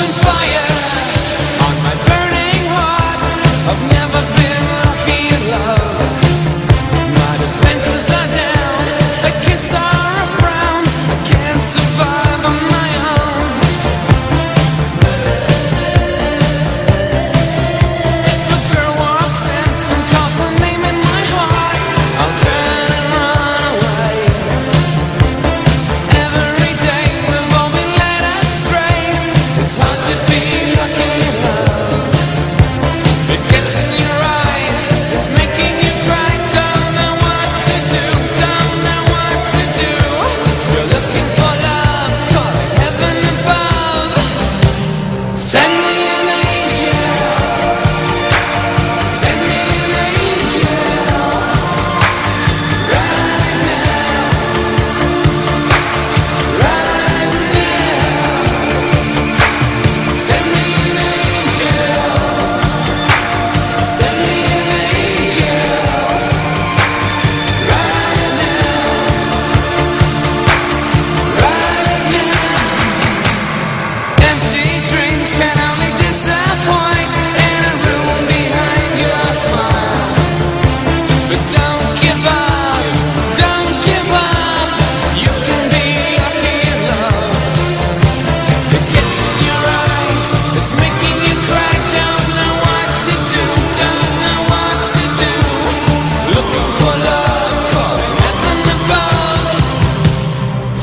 couldn't find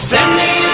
Send me